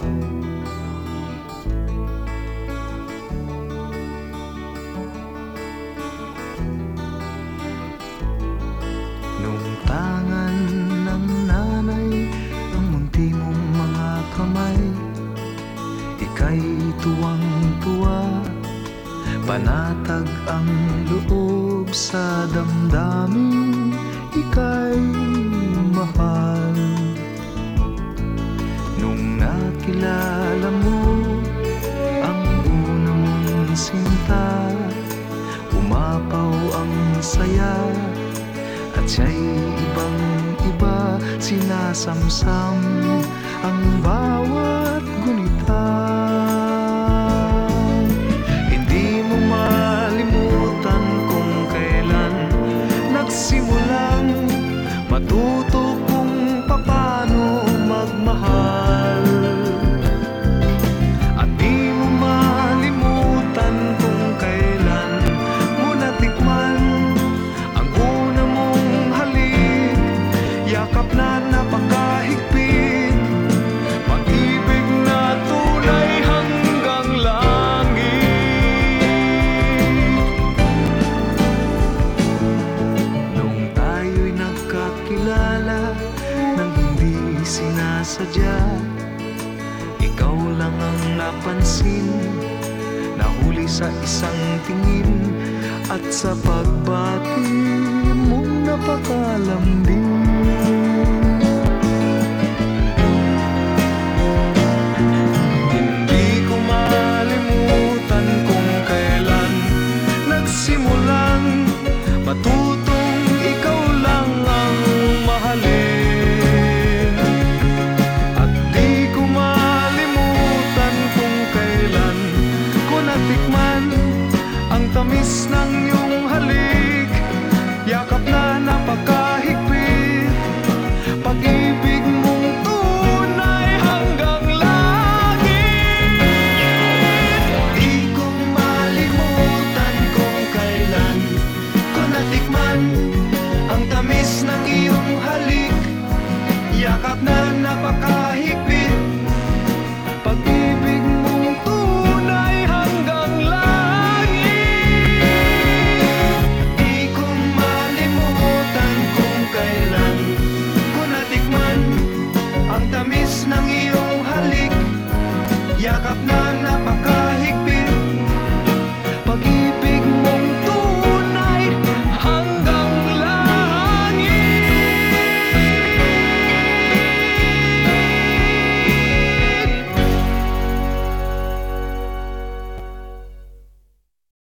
Nung tangan ng nanay Ang munti mong mga Ika'y tuwang-tuwa. Panatag ang loob sa damdamin Ika'y saya. At siya'y ibang-iba Sinasamsam ang bawat gunita. Hindi mo malimutan kung kailan Nagsimulang matuto sinasadya Ikaw lang ang napansin Nahuli sa isang tingin At sa pagbati mong napakalambing ng iyong halik. Yakap na napakas